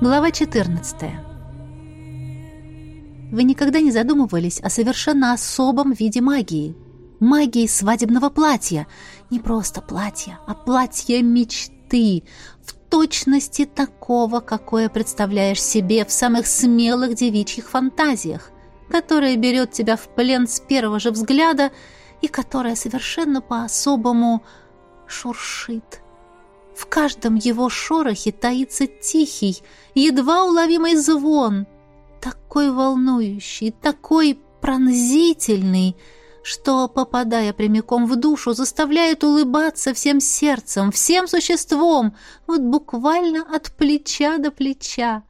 Глава 14. Вы никогда не задумывались о совершенно особом виде магии? Магии свадебного платья. Не просто платья, а платья мечты. В точности такого, какое представляешь себе в самых смелых девичьих фантазиях, которое берет тебя в плен с первого же взгляда и которое совершенно по-особому шуршит в каждом его шорохе таится тихий, едва уловимый звон, такой волнующий, такой пронзительный, что, попадая прямиком в душу, заставляет улыбаться всем сердцем, всем существом, вот буквально от плеча до плеча.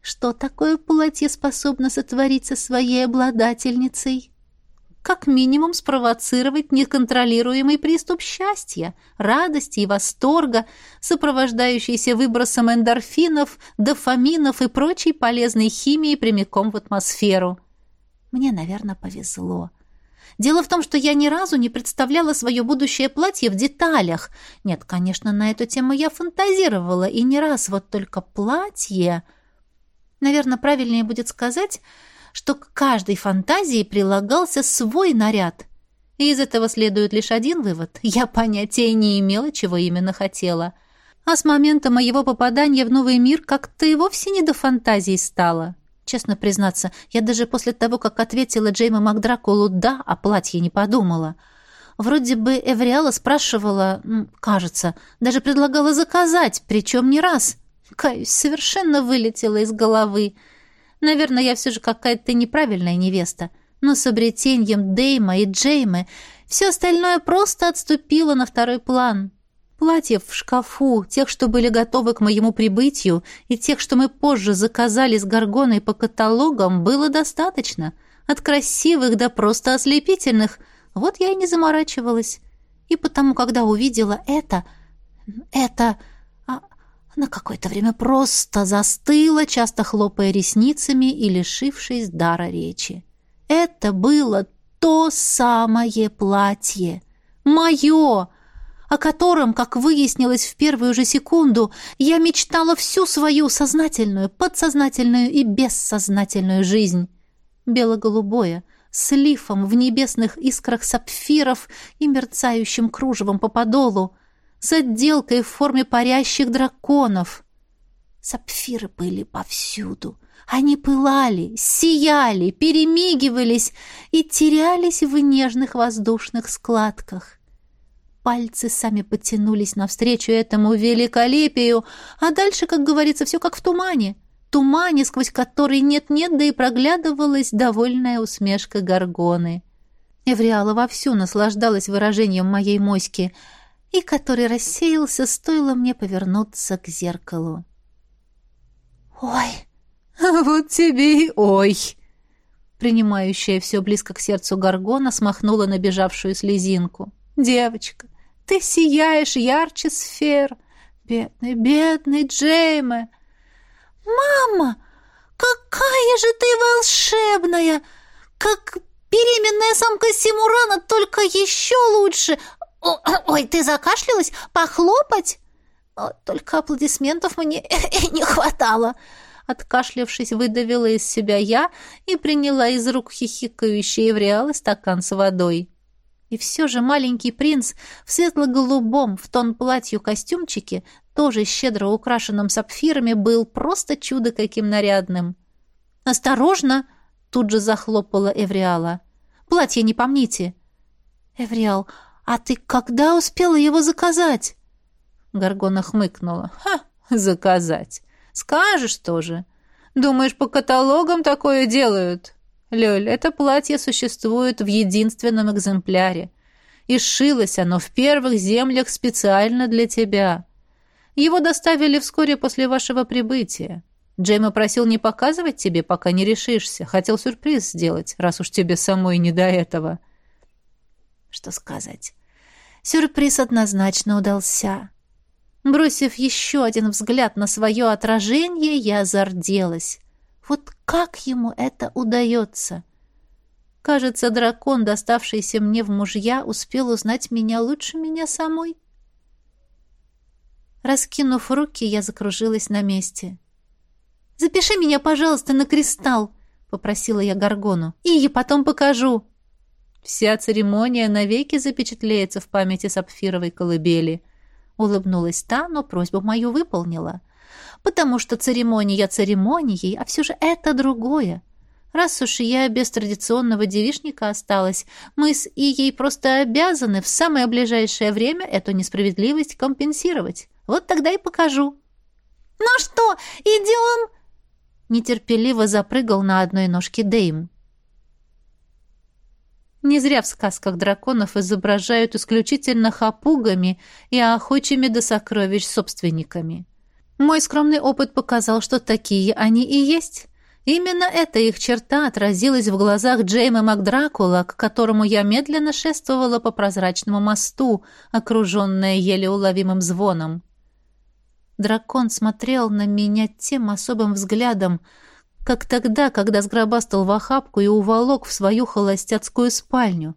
Что такое платье способно сотворить со своей обладательницей? Как минимум спровоцировать неконтролируемый приступ счастья, радости и восторга, сопровождающийся выбросом эндорфинов, дофаминов и прочей полезной химии прямиком в атмосферу. Мне, наверное, повезло. Дело в том, что я ни разу не представляла свое будущее платье в деталях. Нет, конечно, на эту тему я фантазировала, и не раз вот только платье... Наверное, правильнее будет сказать что к каждой фантазии прилагался свой наряд. Из этого следует лишь один вывод. Я понятия не имела, чего именно хотела. А с момента моего попадания в новый мир как-то и вовсе не до фантазий стало. Честно признаться, я даже после того, как ответила Джейма Макдракулу «да», о платье не подумала. Вроде бы Эвриала спрашивала, кажется, даже предлагала заказать, причем не раз. Каюсь, совершенно вылетела из головы. Наверное, я все же какая-то неправильная невеста. Но с обретением Дейма и Джеймы все остальное просто отступило на второй план. Платьев в шкафу, тех, что были готовы к моему прибытию, и тех, что мы позже заказали с Горгоной по каталогам, было достаточно. От красивых до просто ослепительных. Вот я и не заморачивалась. И потому, когда увидела это... Это... На какое-то время просто застыла, часто хлопая ресницами и лишившись дара речи. Это было то самое платье. Мое! о котором, как выяснилось в первую же секунду, я мечтала всю свою сознательную, подсознательную и бессознательную жизнь. Бело-голубое, с лифом в небесных искрах сапфиров и мерцающим кружевом по подолу, с отделкой в форме парящих драконов. Сапфиры были повсюду. Они пылали, сияли, перемигивались и терялись в нежных воздушных складках. Пальцы сами потянулись навстречу этому великолепию, а дальше, как говорится, все как в тумане. Тумане, сквозь который нет-нет, да и проглядывалась довольная усмешка горгоны. Эвриала вовсю наслаждалась выражением моей моськи — и который рассеялся, стоило мне повернуться к зеркалу. «Ой, вот тебе и ой!» Принимающая все близко к сердцу Гаргона смахнула набежавшую слезинку. «Девочка, ты сияешь ярче сфер! Бедный, бедный Джейме!» «Мама, какая же ты волшебная! Как беременная самка Симурана, только еще лучше! «Ой, ты закашлялась? Похлопать?» «Только аплодисментов мне не хватало!» Откашлявшись, выдавила из себя я и приняла из рук хихикающей Эвриалы стакан с водой. И все же маленький принц в светло-голубом, в тон платью костюмчике, тоже щедро украшенном сапфирами, был просто чудо каким нарядным. «Осторожно!» — тут же захлопала Эвриала. «Платье не помните!» «Эвриал, «А ты когда успела его заказать?» Горгона хмыкнула. «Ха, заказать. Скажешь тоже. Думаешь, по каталогам такое делают?» «Лёль, это платье существует в единственном экземпляре. И шилось оно в первых землях специально для тебя. Его доставили вскоре после вашего прибытия. Джейма просил не показывать тебе, пока не решишься. Хотел сюрприз сделать, раз уж тебе самой не до этого». Что сказать? Сюрприз однозначно удался. Бросив еще один взгляд на свое отражение, я зарделась. Вот как ему это удается? Кажется, дракон, доставшийся мне в мужья, успел узнать меня лучше меня самой. Раскинув руки, я закружилась на месте. «Запиши меня, пожалуйста, на кристалл!» — попросила я Гаргону. «И я потом покажу!» Вся церемония навеки запечатлеется в памяти сапфировой колыбели. Улыбнулась та, но просьбу мою выполнила. Потому что церемония церемонией, а все же это другое. Раз уж я без традиционного девишника осталась, мы с Ией просто обязаны в самое ближайшее время эту несправедливость компенсировать. Вот тогда и покажу». «Ну что, идем?» Нетерпеливо запрыгал на одной ножке Дейм. Не зря в сказках драконов изображают исключительно хапугами и охочими до сокровищ собственниками. Мой скромный опыт показал, что такие они и есть. Именно эта их черта отразилась в глазах Джейма Макдракула, к которому я медленно шествовала по прозрачному мосту, окруженная еле уловимым звоном. Дракон смотрел на меня тем особым взглядом, как тогда, когда сгробастал в охапку и уволок в свою холостяцкую спальню.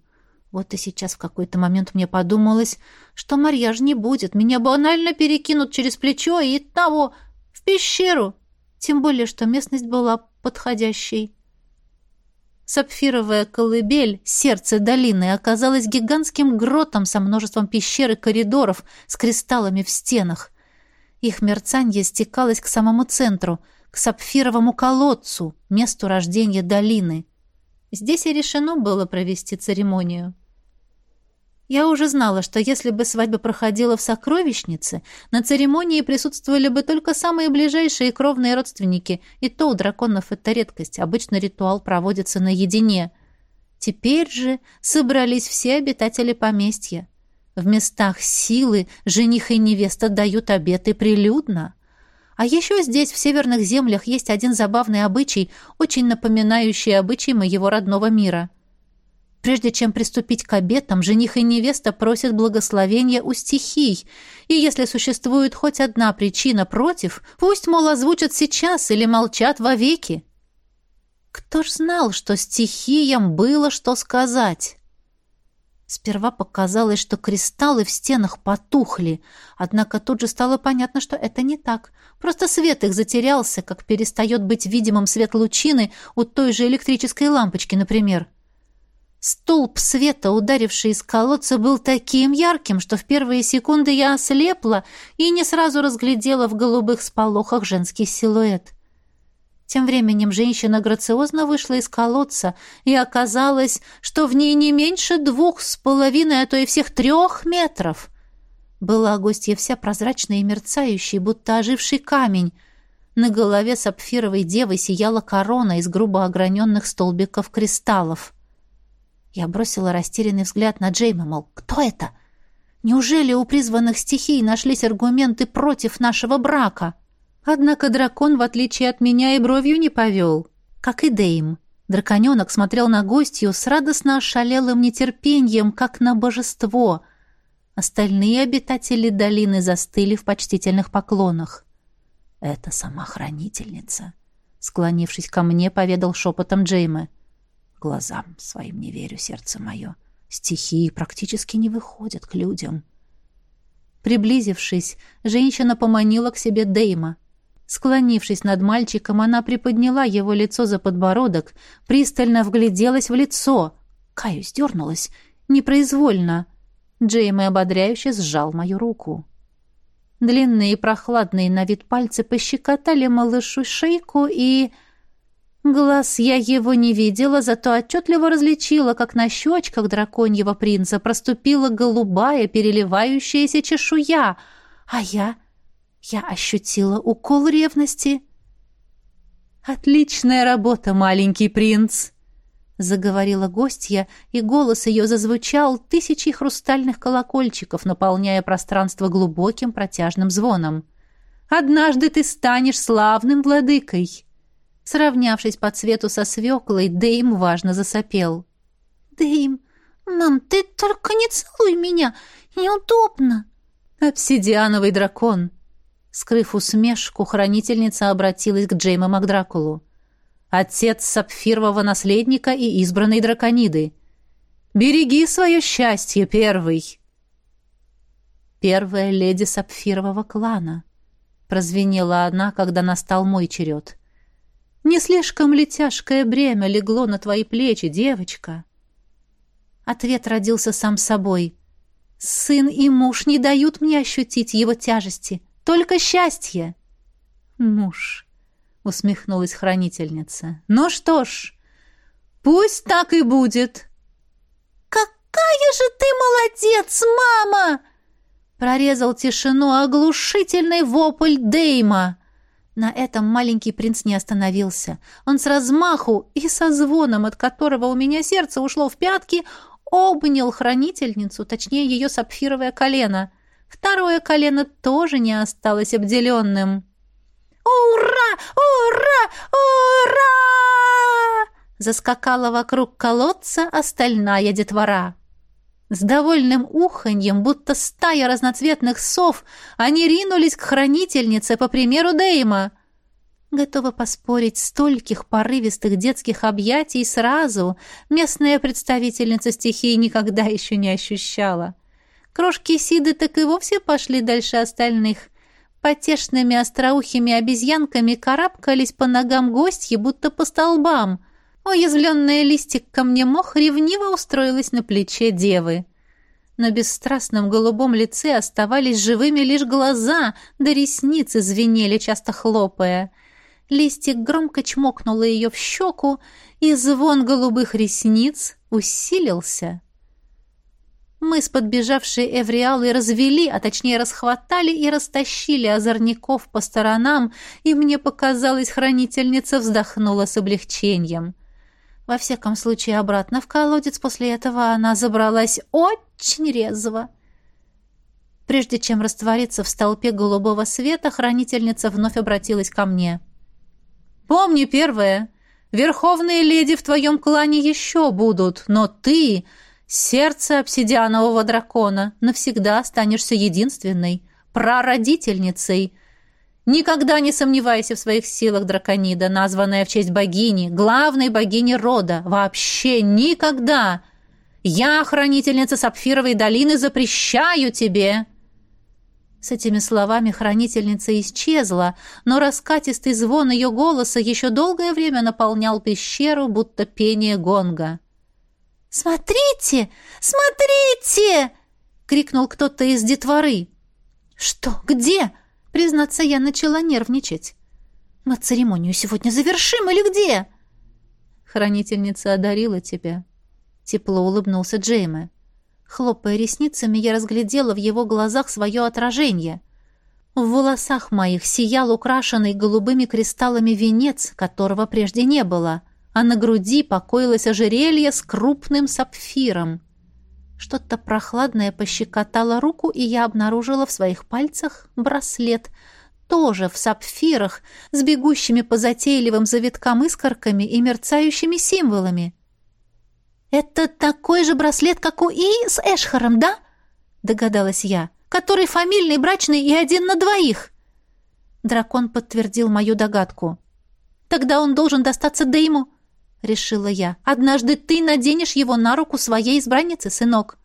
Вот и сейчас в какой-то момент мне подумалось, что Марьяж не будет, меня банально перекинут через плечо и того, в пещеру, тем более, что местность была подходящей. Сапфировая колыбель, сердце долины, оказалась гигантским гротом со множеством пещер и коридоров с кристаллами в стенах. Их мерцанье стекалось к самому центру, к сапфировому колодцу, месту рождения долины. Здесь и решено было провести церемонию. Я уже знала, что если бы свадьба проходила в сокровищнице, на церемонии присутствовали бы только самые ближайшие кровные родственники, и то у драконов это редкость, обычно ритуал проводится наедине. Теперь же собрались все обитатели поместья. В местах силы жених и невеста дают обеты прилюдно. А еще здесь, в северных землях, есть один забавный обычай, очень напоминающий обычай моего родного мира. Прежде чем приступить к обетам, жених и невеста просят благословения у стихий, и если существует хоть одна причина против, пусть, мол, озвучат сейчас или молчат вовеки. Кто ж знал, что стихиям было что сказать? Сперва показалось, что кристаллы в стенах потухли, однако тут же стало понятно, что это не так. Просто свет их затерялся, как перестает быть видимым свет лучины у той же электрической лампочки, например. Столб света, ударивший из колодца, был таким ярким, что в первые секунды я ослепла и не сразу разглядела в голубых сполохах женский силуэт. Тем временем женщина грациозно вышла из колодца, и оказалось, что в ней не меньше двух с половиной, а то и всех трех метров. Была гостья вся прозрачная и мерцающая, будто оживший камень. На голове сапфировой девы сияла корона из грубо ограненных столбиков кристаллов. Я бросила растерянный взгляд на Джейма, мол, кто это? Неужели у призванных стихий нашлись аргументы против нашего брака?» Однако дракон, в отличие от меня, и бровью не повел. Как и Дейм. Драконенок смотрел на гостью с радостно ошалелым нетерпением, как на божество. Остальные обитатели долины застыли в почтительных поклонах. «Это сама хранительница», — склонившись ко мне, поведал шепотом Джейма. «Глазам своим не верю, сердце мое. Стихии практически не выходят к людям». Приблизившись, женщина поманила к себе Дейма — Склонившись над мальчиком, она приподняла его лицо за подбородок, пристально вгляделась в лицо. Каюсь, дернулась. Непроизвольно. Джейми ободряюще сжал мою руку. Длинные и прохладные на вид пальцы пощекотали малышу шейку и... Глаз я его не видела, зато отчетливо различила, как на щечках драконьего принца проступила голубая переливающаяся чешуя, а я я ощутила укол ревности. «Отличная работа, маленький принц!» Заговорила гостья, и голос ее зазвучал тысячи хрустальных колокольчиков, наполняя пространство глубоким протяжным звоном. «Однажды ты станешь славным владыкой!» Сравнявшись по цвету со свеклой, Дейм важно засопел. «Дейм, мам, ты только не целуй меня! Неудобно!» «Обсидиановый дракон!» Скрыв усмешку, хранительница обратилась к Джейму Макдракулу. «Отец сапфирового наследника и избранной дракониды. Береги свое счастье, первый!» первая леди сапфирового клана. Прозвенела она, когда настал мой черед. Не слишком ли тяжкое бремя легло на твои плечи, девочка? Ответ родился сам собой. Сын и муж не дают мне ощутить его тяжести, только счастье. Муж, усмехнулась хранительница. Ну что ж, пусть так и будет. Какая же ты молодец, мама! Прорезал тишину оглушительный вопль Дейма. На этом маленький принц не остановился. Он с размаху и со звоном, от которого у меня сердце ушло в пятки, обнял хранительницу, точнее ее сапфировое колено. Второе колено тоже не осталось обделенным. «Ура! Ура! Ура!» Заскакала вокруг колодца остальная детвора. С довольным уханьем, будто стая разноцветных сов, они ринулись к хранительнице по примеру Дейма. Готова поспорить, стольких порывистых детских объятий сразу местная представительница стихии никогда еще не ощущала. Крошки Сиды так и вовсе пошли дальше остальных. Потешными остроухими обезьянками карабкались по ногам гостьи, будто по столбам — Уязвленная листик ко мне мох ревниво устроилась на плече девы. На бесстрастном голубом лице оставались живыми лишь глаза, да ресницы звенели, часто хлопая. Листик громко чмокнула ее в щеку, и звон голубых ресниц усилился. Мы с подбежавшей Эвриалой развели, а точнее расхватали и растащили озорников по сторонам, и мне показалось, хранительница вздохнула с облегчением. — во всяком случае, обратно в колодец после этого она забралась очень резво. Прежде чем раствориться в столпе голубого света, хранительница вновь обратилась ко мне. «Помни первое. Верховные леди в твоем клане еще будут, но ты, сердце обсидианового дракона, навсегда останешься единственной, прародительницей» Никогда не сомневайся в своих силах, драконида, названная в честь богини, главной богини рода. Вообще никогда. Я, хранительница Сапфировой долины, запрещаю тебе!» С этими словами хранительница исчезла, но раскатистый звон ее голоса еще долгое время наполнял пещеру, будто пение гонга. «Смотрите! Смотрите!» — крикнул кто-то из детворы. «Что? Где?» Признаться, я начала нервничать. «Мы церемонию сегодня завершим или где?» «Хранительница одарила тебя». Тепло улыбнулся Джейме. Хлопая ресницами, я разглядела в его глазах свое отражение. В волосах моих сиял украшенный голубыми кристаллами венец, которого прежде не было, а на груди покоилось ожерелье с крупным сапфиром. Что-то прохладное пощекотало руку, и я обнаружила в своих пальцах браслет, тоже в сапфирах, с бегущими по затейливым завиткам искорками и мерцающими символами. «Это такой же браслет, как у Ии с Эшхаром, да?» — догадалась я. «Который фамильный, брачный и один на двоих». Дракон подтвердил мою догадку. «Тогда он должен достаться Дейму решила я. «Однажды ты наденешь его на руку своей избранницы, сынок».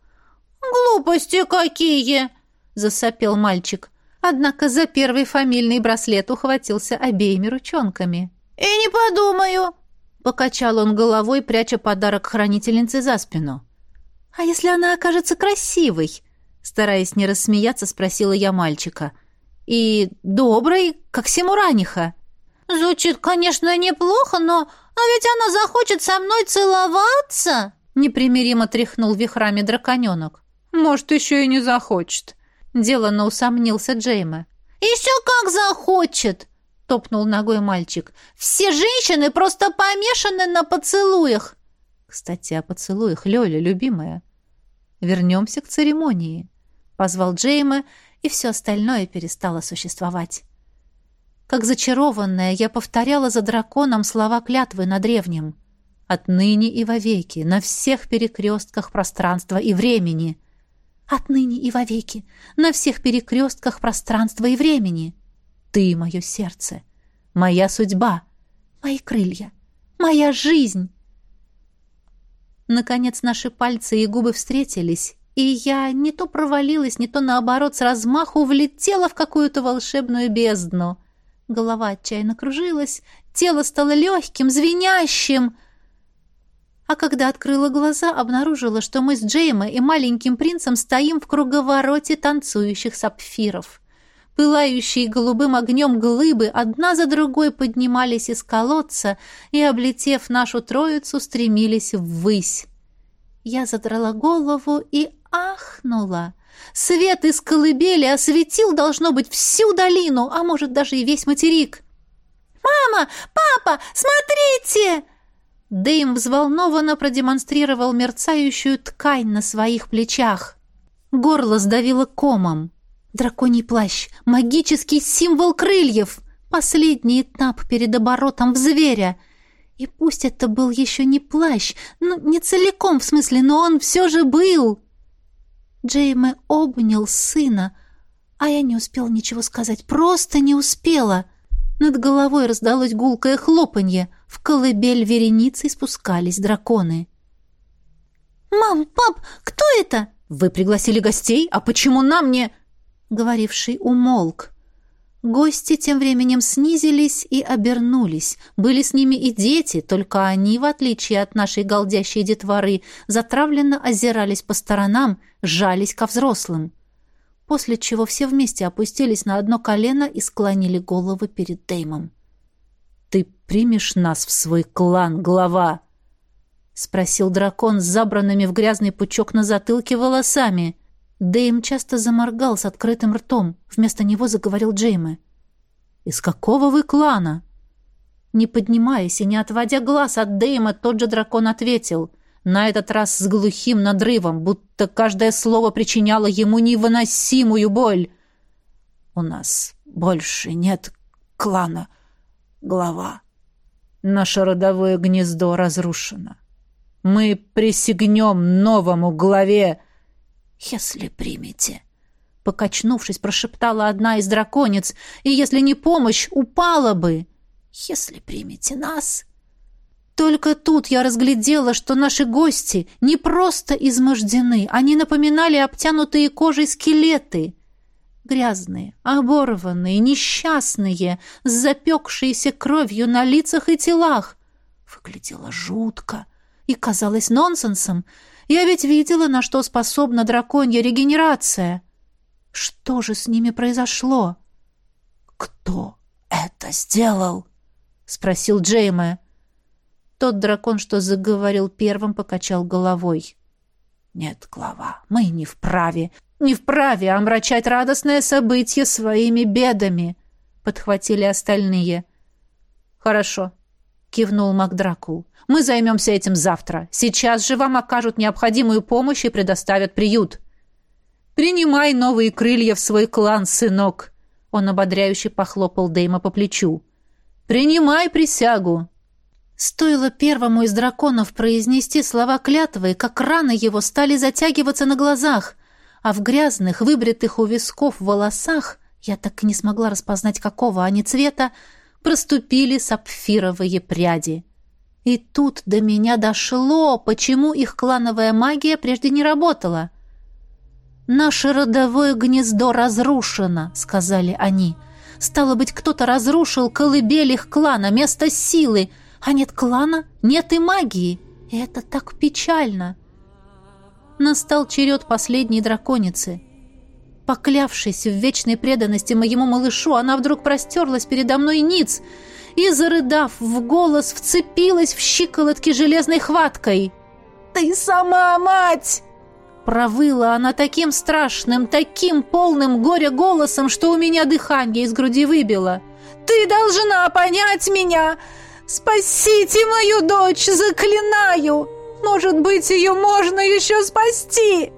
«Глупости какие!» — засопел мальчик. Однако за первый фамильный браслет ухватился обеими ручонками. «И не подумаю!» — покачал он головой, пряча подарок хранительнице за спину. «А если она окажется красивой?» Стараясь не рассмеяться, спросила я мальчика. «И доброй, как Симураниха». «Звучит, конечно, неплохо, но «А ведь она захочет со мной целоваться!» Непримиримо тряхнул вихрами драконенок. «Может, еще и не захочет!» Делано усомнился Джейма. «Еще как захочет!» Топнул ногой мальчик. «Все женщины просто помешаны на поцелуях!» «Кстати, о поцелуях, Лёля, любимая. Вернемся к церемонии», — позвал Джейма, и все остальное перестало существовать. Как зачарованная, я повторяла за драконом слова клятвы на древнем. Отныне и вовеки, на всех перекрестках пространства и времени. Отныне и вовеки, на всех перекрестках пространства и времени. Ты — мое сердце, моя судьба, мои крылья, моя жизнь. Наконец наши пальцы и губы встретились, И я не то провалилась, не то наоборот с размаху влетела в какую-то волшебную бездну. Голова отчаянно кружилась, тело стало легким, звенящим. А когда открыла глаза, обнаружила, что мы с Джеймой и маленьким принцем стоим в круговороте танцующих сапфиров. Пылающие голубым огнем глыбы одна за другой поднимались из колодца и, облетев нашу троицу, стремились ввысь. Я задрала голову и ахнула. Свет из колыбели осветил, должно быть, всю долину, а может, даже и весь материк. «Мама! Папа! Смотрите!» Дэйм взволнованно продемонстрировал мерцающую ткань на своих плечах. Горло сдавило комом. Драконий плащ, магический символ крыльев, последний этап перед оборотом в зверя. И пусть это был еще не плащ, ну, не целиком в смысле, но он все же был. Джейме обнял сына, а я не успела ничего сказать, просто не успела. Над головой раздалось гулкое хлопанье, в колыбель вереницей спускались драконы. «Мам, пап, кто это?» «Вы пригласили гостей? А почему нам не...» Говоривший умолк. Гости тем временем снизились и обернулись. Были с ними и дети, только они, в отличие от нашей голдящей детворы, затравленно озирались по сторонам, жались ко взрослым. После чего все вместе опустились на одно колено и склонили головы перед Деймом. «Ты примешь нас в свой клан, глава?» — спросил дракон с забранными в грязный пучок на затылке волосами. Дэйм часто заморгал с открытым ртом. Вместо него заговорил Джейме. «Из какого вы клана?» Не поднимаясь и не отводя глаз от Дэйма, тот же дракон ответил. На этот раз с глухим надрывом, будто каждое слово причиняло ему невыносимую боль. «У нас больше нет клана, глава. Наше родовое гнездо разрушено. Мы присягнем новому главе...» «Если примете», — покачнувшись, прошептала одна из драконец, «и если не помощь, упала бы, если примете нас». Только тут я разглядела, что наши гости не просто измождены, они напоминали обтянутые кожей скелеты. Грязные, оборванные, несчастные, с запекшейся кровью на лицах и телах. Выглядело жутко и казалось нонсенсом, я ведь видела, на что способна драконья регенерация. Что же с ними произошло? Кто это сделал? спросил Джейме. Тот дракон, что заговорил первым, покачал головой. Нет, глава, мы не вправе, не вправе омрачать радостное событие своими бедами, подхватили остальные. Хорошо, кивнул Макдракул. Мы займемся этим завтра. Сейчас же вам окажут необходимую помощь и предоставят приют. Принимай новые крылья в свой клан, сынок. Он ободряюще похлопал Дейма по плечу. Принимай присягу. Стоило первому из драконов произнести слова клятвы, как раны его стали затягиваться на глазах, а в грязных, выбритых у висков волосах, я так и не смогла распознать, какого они цвета, проступили сапфировые пряди. И тут до меня дошло, почему их клановая магия прежде не работала. «Наше родовое гнездо разрушено», — сказали они. «Стало быть, кто-то разрушил колыбель их клана, место силы, а нет клана, нет и магии. И это так печально». Настал черед последней драконицы — Поклявшись в вечной преданности моему малышу, она вдруг простерлась передо мной ниц и, зарыдав в голос, вцепилась в щиколотки железной хваткой. «Ты сама мать!» Провыла она таким страшным, таким полным горя голосом, что у меня дыхание из груди выбило. «Ты должна понять меня! Спасите мою дочь, заклинаю! Может быть, ее можно еще спасти!»